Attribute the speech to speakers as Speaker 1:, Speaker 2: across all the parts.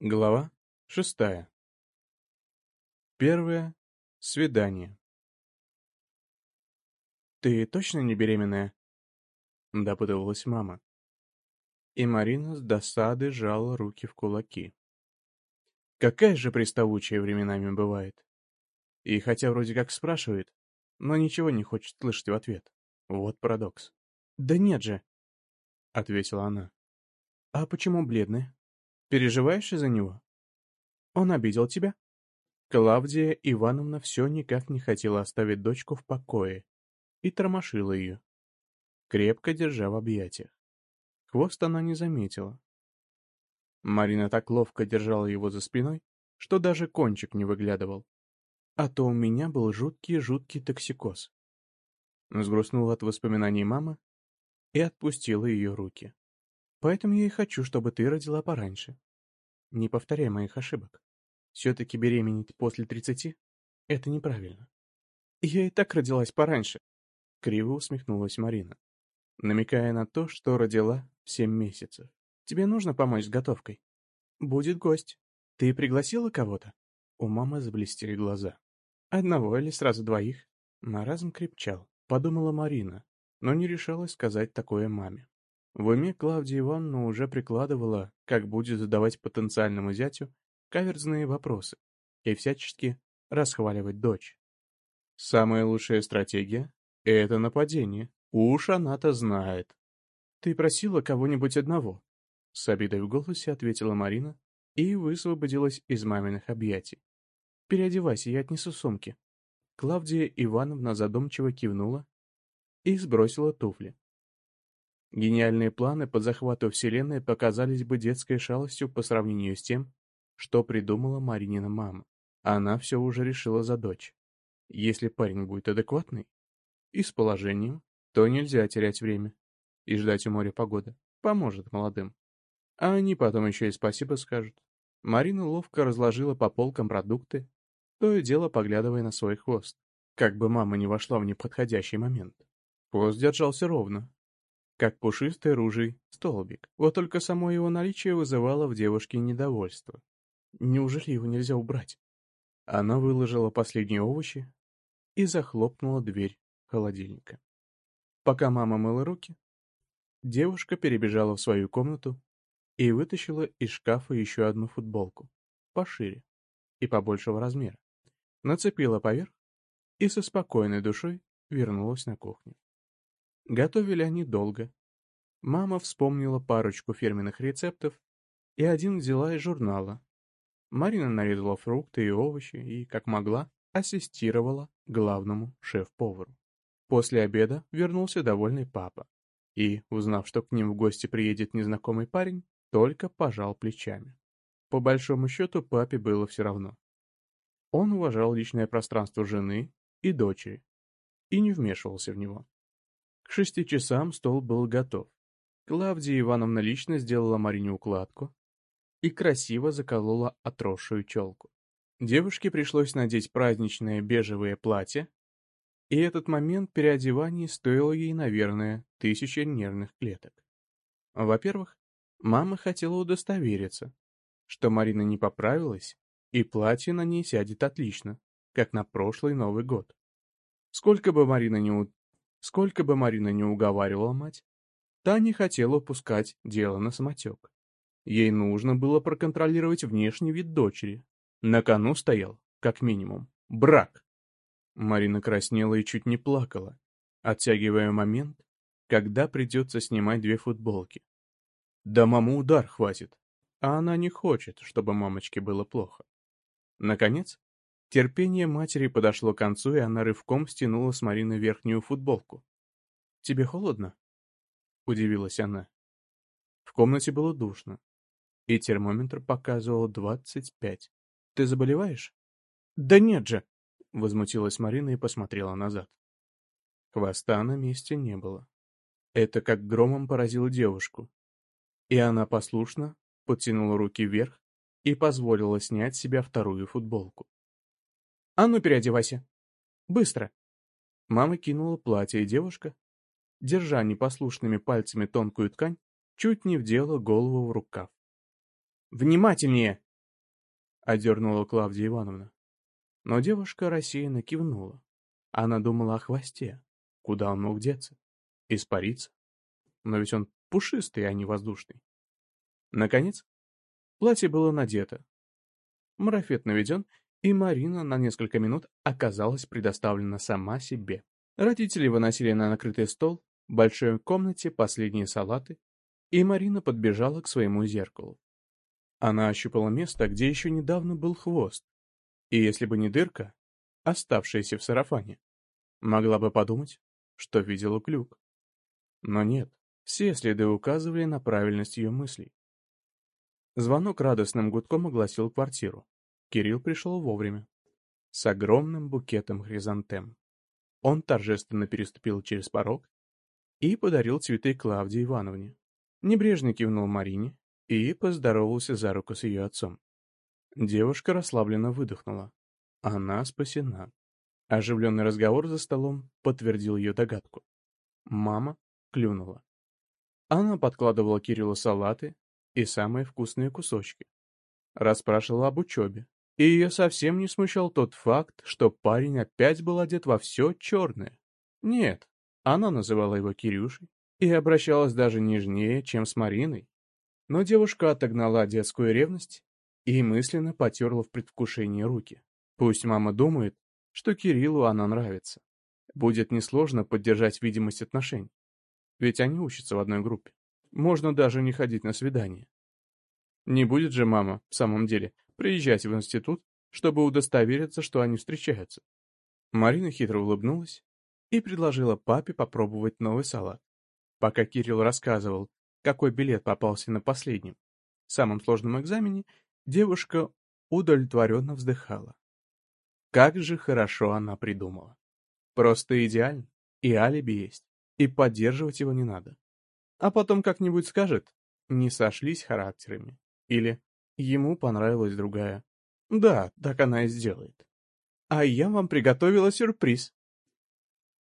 Speaker 1: Глава шестая. Первое свидание. «Ты точно не беременная?» — допытывалась мама. И Марина с досады жала руки в кулаки. Какая же приставучая временами бывает. И хотя вроде как спрашивает, но ничего не хочет слышать в ответ. Вот парадокс. «Да нет же», — ответила она. «А почему бледная?» Переживаешь из-за него? Он обидел тебя? Клавдия Ивановна все никак не хотела оставить дочку в покое и тормошила ее, крепко держа в объятиях. Хвост она не заметила. Марина так ловко держала его за спиной, что даже кончик не выглядывал. А то у меня был жуткий-жуткий токсикоз. Сгрустнула от воспоминаний мама и отпустила ее руки. Поэтому я и хочу, чтобы ты родила пораньше. Не повторяй моих ошибок. Все-таки беременеть после тридцати — это неправильно. Я и так родилась пораньше. Криво усмехнулась Марина, намекая на то, что родила в семь месяцев. Тебе нужно помочь с готовкой. Будет гость. Ты пригласила кого-то? У мамы заблестели глаза. Одного или сразу двоих? Маразм крепчал, подумала Марина, но не решалась сказать такое маме. В уме Клавдия Ивановна уже прикладывала, как будет задавать потенциальному зятю каверзные вопросы и всячески расхваливать дочь. Самая лучшая стратегия — это нападение. Уж она-то знает. «Ты просила кого-нибудь одного?» С обидой в голосе ответила Марина и высвободилась из маминых объятий. «Переодевайся, я отнесу сумки». Клавдия Ивановна задумчиво кивнула и сбросила туфли. Гениальные планы по захвату Вселенной показались бы детской шалостью по сравнению с тем, что придумала Маринина мама. Она все уже решила за дочь. Если парень будет адекватный и с положением, то нельзя терять время и ждать у моря погоды. Поможет молодым. А они потом еще и спасибо скажут. Марина ловко разложила по полкам продукты, то и дело поглядывая на свой хвост, как бы мама не вошла в неподходящий момент. Хвост держался ровно, как пушистый ружей столбик. Вот только само его наличие вызывало в девушке недовольство. Неужели его нельзя убрать? Она выложила последние овощи и захлопнула дверь холодильника. Пока мама мыла руки, девушка перебежала в свою комнату и вытащила из шкафа еще одну футболку, пошире и побольшего размера, нацепила поверх и со спокойной душой вернулась на кухню. Готовили они долго. Мама вспомнила парочку фирменных рецептов и один взяла из журнала. Марина нарезала фрукты и овощи и, как могла, ассистировала главному шеф-повару. После обеда вернулся довольный папа и, узнав, что к ним в гости приедет незнакомый парень, только пожал плечами. По большому счету папе было все равно. Он уважал личное пространство жены и дочери и не вмешивался в него. К шести часам стол был готов. Клавдия Ивановна лично сделала Марине укладку и красиво заколола отросшую челку. Девушке пришлось надеть праздничное бежевое платье, и этот момент переодевания стоил ей, наверное, тысячи нервных клеток. Во-первых, мама хотела удостовериться, что Марина не поправилась, и платье на ней сядет отлично, как на прошлый Новый год. Сколько бы Марина не Сколько бы Марина не уговаривала мать, та не хотела упускать дело на самотек. Ей нужно было проконтролировать внешний вид дочери. На кону стоял, как минимум, брак. Марина краснела и чуть не плакала, оттягивая момент, когда придется снимать две футболки. Да маму удар хватит, а она не хочет, чтобы мамочке было плохо. Наконец, Терпение матери подошло к концу, и она рывком стянула с Марины верхнюю футболку. «Тебе холодно?» — удивилась она. В комнате было душно, и термометр показывал двадцать пять. «Ты заболеваешь?» «Да нет же!» — возмутилась Марина и посмотрела назад. Хвоста на месте не было. Это как громом поразило девушку. И она послушно подтянула руки вверх и позволила снять с себя вторую футболку. А ну переодевайся. Быстро. Мама кинула платье, и девушка, держа непослушными пальцами тонкую ткань, чуть не вдела голову в рукав. «Внимательнее!» одернула Клавдия Ивановна. Но девушка рассеянно кивнула. Она думала о хвосте. Куда он мог деться? Испариться? Но ведь он пушистый, а не воздушный. Наконец, платье было надето. Марафет наведен, и Марина на несколько минут оказалась предоставлена сама себе. Родители выносили на накрытый стол в большой комнате последние салаты, и Марина подбежала к своему зеркалу. Она ощупала место, где еще недавно был хвост, и если бы не дырка, оставшаяся в сарафане, могла бы подумать, что видела клюк. Но нет, все следы указывали на правильность ее мыслей. Звонок радостным гудком огласил квартиру. Кирилл пришел вовремя, с огромным букетом хризантем. Он торжественно переступил через порог и подарил цветы Клавдии Ивановне. Небрежно кивнул Марине и поздоровался за руку с ее отцом. Девушка расслабленно выдохнула. Она спасена. Оживленный разговор за столом подтвердил ее догадку. Мама клюнула. Она подкладывала Кириллу салаты и самые вкусные кусочки. Расспрашивала об учебе. И ее совсем не смущал тот факт, что парень опять был одет во все черное. Нет, она называла его Кирюшей и обращалась даже нежнее, чем с Мариной. Но девушка отогнала детскую ревность и мысленно потерла в предвкушении руки. Пусть мама думает, что Кириллу она нравится. Будет несложно поддержать видимость отношений. Ведь они учатся в одной группе. Можно даже не ходить на свидание. Не будет же мама, в самом деле, приезжать в институт, чтобы удостовериться, что они встречаются. Марина хитро улыбнулась и предложила папе попробовать новый салат. Пока Кирилл рассказывал, какой билет попался на последнем, самом сложном экзамене, девушка удовлетворенно вздыхала. Как же хорошо она придумала. Просто идеально, и алиби есть, и поддерживать его не надо. А потом как-нибудь скажет, не сошлись характерами, или ему понравилась другая. Да, так она и сделает. А я вам приготовила сюрприз.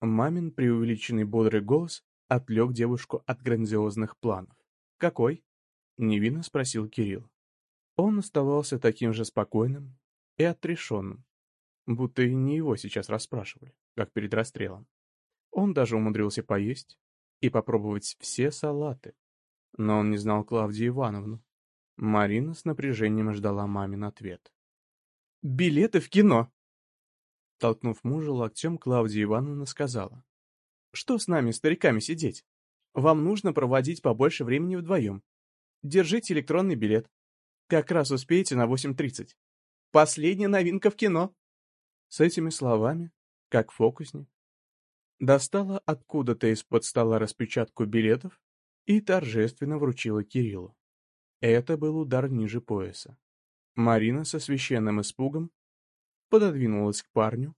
Speaker 1: Мамин преувеличенный бодрый голос отвлек девушку от грандиозных планов. «Какой?» — невинно спросил Кирилл. Он оставался таким же спокойным и отрешенным, будто и не его сейчас расспрашивали, как перед расстрелом. Он даже умудрился поесть и попробовать все салаты, но он не знал Клавдию Ивановну. Марина с напряжением ждала мамин ответ. «Билеты в кино!» Толкнув мужа локтем, Клавдия Ивановна сказала. «Что с нами, стариками, сидеть? Вам нужно проводить побольше времени вдвоем. Держите электронный билет. Как раз успеете на 8.30. Последняя новинка в кино!» С этими словами, как фокусник, достала откуда-то из-под стола распечатку билетов и торжественно вручила Кириллу. Это был удар ниже пояса. Марина со священным испугом пододвинулась к парню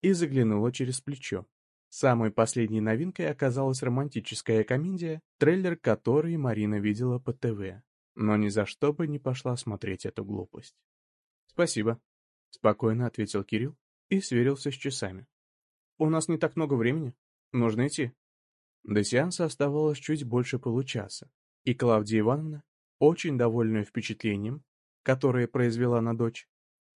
Speaker 1: и заглянула через плечо. Самой последней новинкой оказалась романтическая комедия, трейлер которой Марина видела по ТВ, но ни за что бы не пошла смотреть эту глупость. «Спасибо», — спокойно ответил Кирилл и сверился с часами. «У нас не так много времени. Нужно идти». До сеанса оставалось чуть больше получаса, и Клавдия Ивановна, очень довольная впечатлением, которое произвела на дочь,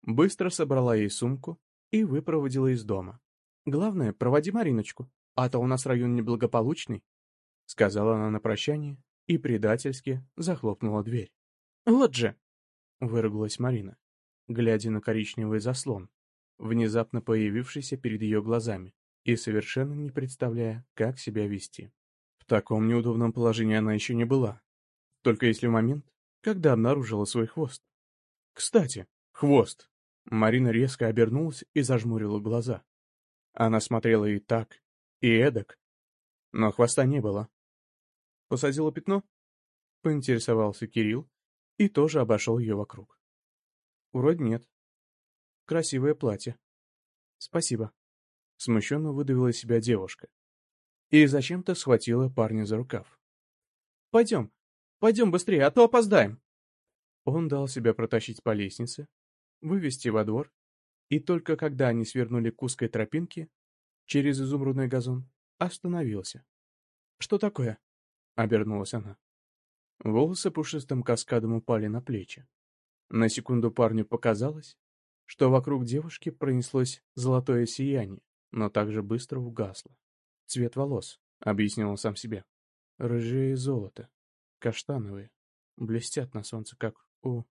Speaker 1: быстро собрала ей сумку и выпроводила из дома. «Главное, проводи Мариночку, а то у нас район неблагополучный», сказала она на прощание и предательски захлопнула дверь. «Вот же!» — выругалась Марина, глядя на коричневый заслон, внезапно появившийся перед ее глазами, и совершенно не представляя, как себя вести. В таком неудобном положении она еще не была. Только если в момент, когда обнаружила свой хвост. Кстати, хвост! Марина резко обернулась и зажмурила глаза. Она смотрела и так, и эдак, но хвоста не было. Посадила пятно? Поинтересовался Кирилл и тоже обошел ее вокруг. Вроде нет. Красивое платье. Спасибо. Смущенно выдавила себя девушка. И зачем-то схватила парня за рукав. Пойдем, пойдем быстрее, а то опоздаем. Он дал себя протащить по лестнице, вывести во двор, и только когда они свернули к узкой тропинке через изумрудный газон, остановился. «Что такое?» — обернулась она. Волосы пушистым каскадом упали на плечи. На секунду парню показалось, что вокруг девушки пронеслось золотое сияние, но также быстро угасло. «Цвет волос», — объяснил он сам себе. «Рыжие золото, каштановые, блестят на солнце, как у...»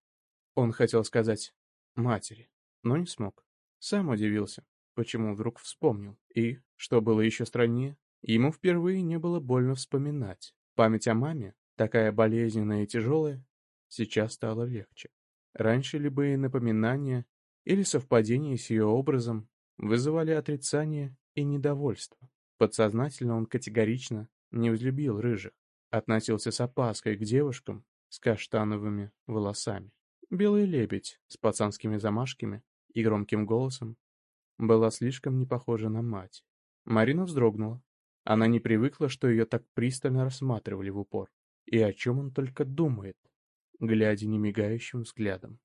Speaker 1: Он хотел сказать «матери», но не смог. Сам удивился, почему вдруг вспомнил. И, что было еще страннее, ему впервые не было больно вспоминать. Память о маме, такая болезненная и тяжелая, сейчас стала легче. Раньше любые напоминания или совпадения с ее образом вызывали отрицание и недовольство. Подсознательно он категорично не взлюбил рыжих, относился с опаской к девушкам с каштановыми волосами. Белый лебедь с пацанскими замашками и громким голосом была слишком не похожа на мать. Марина вздрогнула. Она не привыкла, что ее так пристально рассматривали в упор. И о чем он только думает, глядя немигающим взглядом.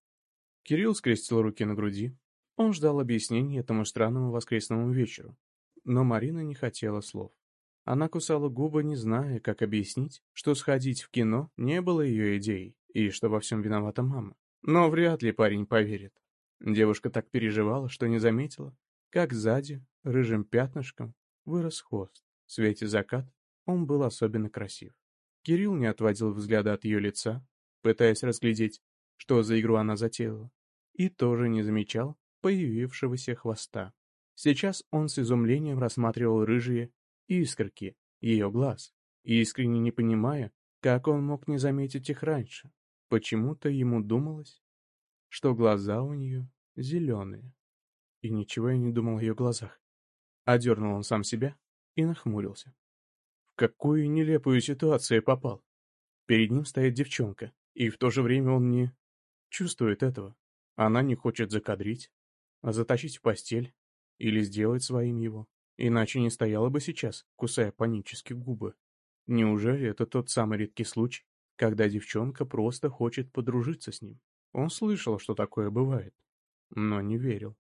Speaker 1: Кирилл скрестил руки на груди. Он ждал объяснений этому странному воскресному вечеру. Но Марина не хотела слов. Она кусала губы, не зная, как объяснить, что сходить в кино не было ее идеей, и что во всем виновата мама. Но вряд ли парень поверит. Девушка так переживала, что не заметила, как сзади, рыжим пятнышком, вырос хвост. В свете закат он был особенно красив. Кирилл не отводил взгляда от ее лица, пытаясь разглядеть, что за игру она затеяла, и тоже не замечал появившегося хвоста. Сейчас он с изумлением рассматривал рыжие искорки ее глаз, искренне не понимая, как он мог не заметить их раньше. Почему-то ему думалось, что глаза у нее зеленые. И ничего я не думал о ее глазах. Одернул он сам себя и нахмурился. В какую нелепую ситуацию попал. Перед ним стоит девчонка, и в то же время он не чувствует этого. Она не хочет закадрить, а затащить в постель или сделать своим его. Иначе не стояла бы сейчас, кусая панически губы. Неужели это тот самый редкий случай, когда девчонка просто хочет подружиться с ним? Он слышал, что такое бывает, но не верил.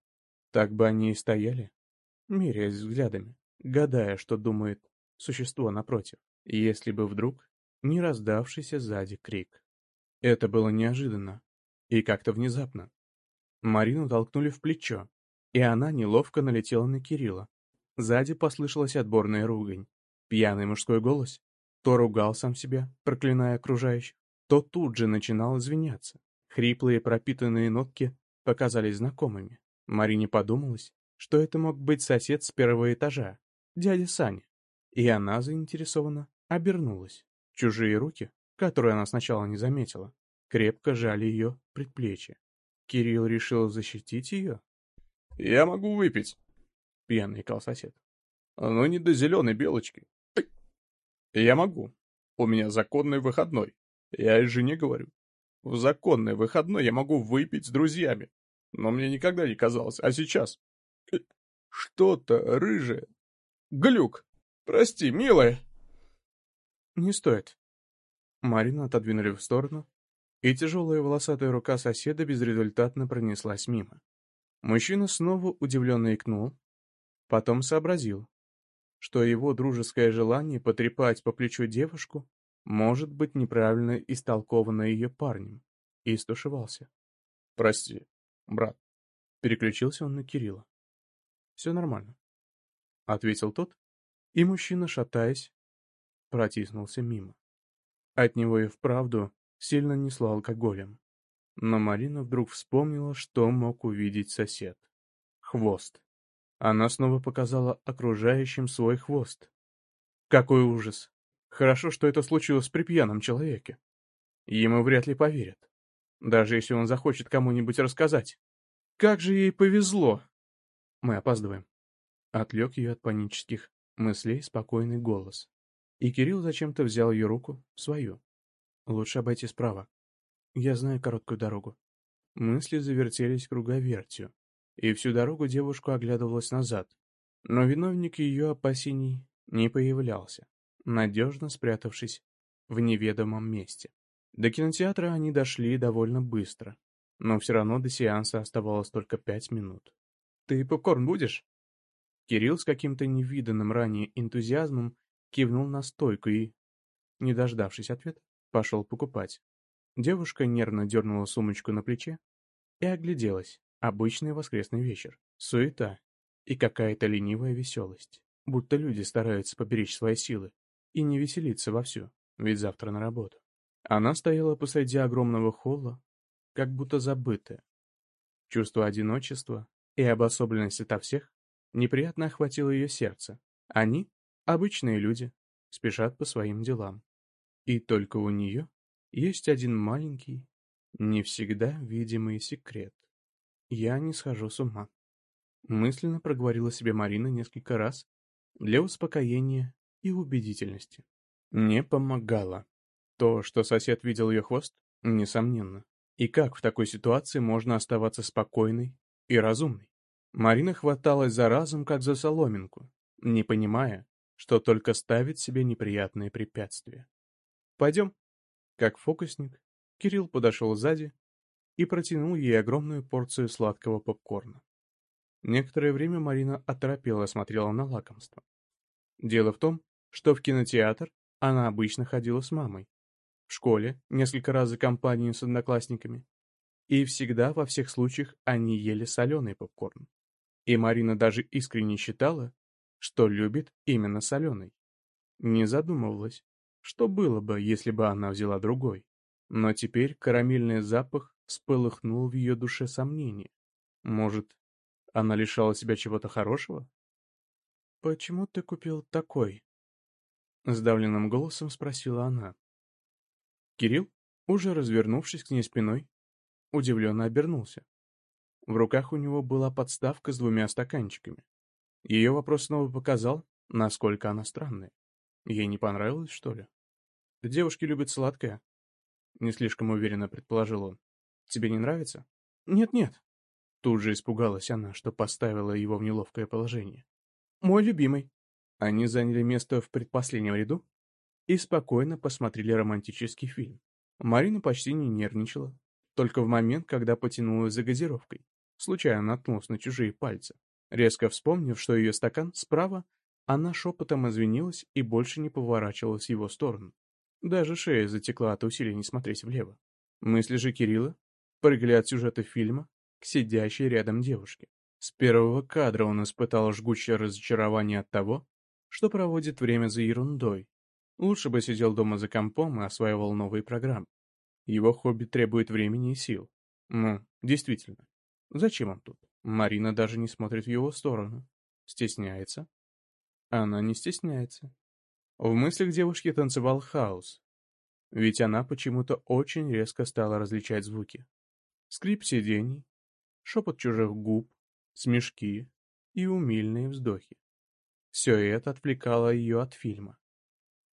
Speaker 1: Так бы они и стояли, меряясь взглядами, гадая, что думает существо напротив, если бы вдруг не раздавшийся сзади крик. Это было неожиданно и как-то внезапно. Марину толкнули в плечо, и она неловко налетела на Кирилла. Сзади послышалась отборная ругань. Пьяный мужской голос то ругал сам себя, проклиная окружающих, то тут же начинал извиняться. Хриплые пропитанные нотки показались знакомыми. Марине подумалось, что это мог быть сосед с первого этажа, дядя Саня. И она заинтересованно обернулась. Чужие руки, которые она сначала не заметила, крепко жали ее предплечье. Кирилл решил защитить ее? «Я могу выпить», — пьяный кал сосед. «Но не до зеленой белочки. Я могу. У меня законный выходной. Я и жене говорю. В законный выходной я могу выпить с друзьями. Но мне никогда не казалось. А сейчас? Что-то рыжее. Глюк. Прости, милая. Не стоит. Марину отодвинули в сторону, и тяжелая волосатая рука соседа безрезультатно пронеслась мимо. Мужчина снова удивленно икнул, потом сообразил, что его дружеское желание потрепать по плечу девушку может быть неправильно истолковано ее парнем, и стушевался. «Прости, брат». Переключился он на Кирилла. «Все нормально», — ответил тот, и мужчина, шатаясь, протиснулся мимо. От него и вправду сильно несло алкоголем. Но Марина вдруг вспомнила, что мог увидеть сосед. Хвост. Она снова показала окружающим свой хвост. Какой ужас! Хорошо, что это случилось при пьяном человеке. Ему вряд ли поверят. Даже если он захочет кому-нибудь рассказать. Как же ей повезло! Мы опаздываем. Отвлек ее от панических мыслей спокойный голос. И Кирилл зачем-то взял ее руку, свою. Лучше обойти справа. Я знаю короткую дорогу. Мысли завертелись круговертью, и всю дорогу девушка оглядывалась назад. Но виновник ее опасений не появлялся надежно спрятавшись в неведомом месте. До кинотеатра они дошли довольно быстро, но все равно до сеанса оставалось только пять минут. «Ты попкорн будешь?» Кирилл с каким-то невиданным ранее энтузиазмом кивнул на стойку и, не дождавшись ответа, пошел покупать. Девушка нервно дернула сумочку на плече и огляделась. Обычный воскресный вечер. Суета и какая-то ленивая веселость. Будто люди стараются поберечь свои силы и не веселиться вовсю, ведь завтра на работу. Она стояла посреди огромного холла, как будто забытая. Чувство одиночества и обособленность ото всех неприятно охватило ее сердце. Они, обычные люди, спешат по своим делам. И только у нее есть один маленький, не всегда видимый секрет. Я не схожу с ума. Мысленно проговорила себе Марина несколько раз для успокоения и убедительности. Не помогало. То, что сосед видел ее хвост, несомненно. И как в такой ситуации можно оставаться спокойной и разумной? Марина хваталась за разум, как за соломинку, не понимая, что только ставит себе неприятные препятствия. «Пойдем». Как фокусник, Кирилл подошел сзади и протянул ей огромную порцию сладкого попкорна. Некоторое время Марина оторопела смотрела на лакомство. Дело в том, что в кинотеатр она обычно ходила с мамой, в школе несколько раз за компанию с одноклассниками, и всегда во всех случаях они ели соленый попкорн. И Марина даже искренне считала, что любит именно соленый. Не задумывалась, что было бы, если бы она взяла другой. Но теперь карамельный запах вспыхнул в ее душе сомнение. Может, она лишала себя чего-то хорошего? «Почему ты купил такой?» Сдавленным голосом спросила она. Кирилл, уже развернувшись к ней спиной, удивленно обернулся. В руках у него была подставка с двумя стаканчиками. Ее вопрос снова показал, насколько она странная. Ей не понравилось, что ли? Девушки любят сладкое. Не слишком уверенно предположил он. Тебе не нравится? Нет-нет. Тут же испугалась она, что поставила его в неловкое положение. Мой любимый. Они заняли место в предпоследнем ряду и спокойно посмотрели романтический фильм. Марина почти не нервничала, только в момент, когда потянулась за газировкой, случайно наткнулась на чужие пальцы. Резко вспомнив, что ее стакан справа, она шепотом извинилась и больше не поворачивалась в его сторону. Даже шея затекла от усилий не смотреть влево. Мысли же Кирилла прыгали от сюжета фильма к сидящей рядом девушке. С первого кадра он испытал жгучее разочарование от того, что проводит время за ерундой. Лучше бы сидел дома за компом и осваивал новые программы. Его хобби требует времени и сил. Ну, действительно. Зачем он тут? Марина даже не смотрит в его сторону. Стесняется? Она не стесняется. В мыслях девушки танцевал хаос. Ведь она почему-то очень резко стала различать звуки. Скрип сидений, шепот чужих губ, смешки и умильные вздохи. Все это отвлекало ее от фильма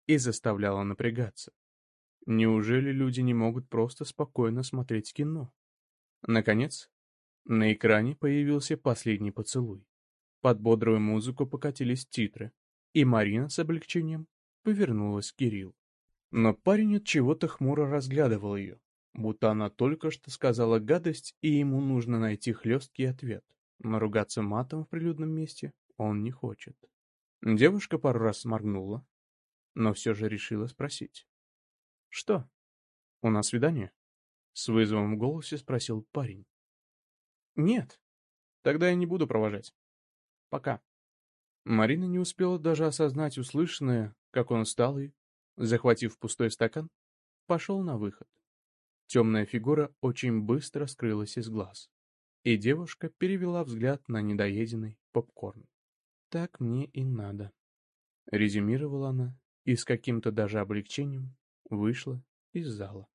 Speaker 1: и заставляло напрягаться. Неужели люди не могут просто спокойно смотреть кино? Наконец, на экране появился последний поцелуй. Под бодрую музыку покатились титры, и Марина с облегчением повернулась к Кириллу. Но парень от чего-то хмуро разглядывал ее, будто она только что сказала гадость, и ему нужно найти хлесткий ответ. Но ругаться матом в прилюдном месте он не хочет. Девушка пару раз моргнула, но все же решила спросить. «Что? У нас свидание?» С вызовом в голосе спросил парень. «Нет. Тогда я не буду провожать. Пока». Марина не успела даже осознать услышанное, как он встал и, захватив пустой стакан, пошел на выход. Темная фигура очень быстро скрылась из глаз, и девушка перевела взгляд на недоеденный попкорн. «Так мне и надо», — резюмировала она и с каким-то даже облегчением вышла из зала.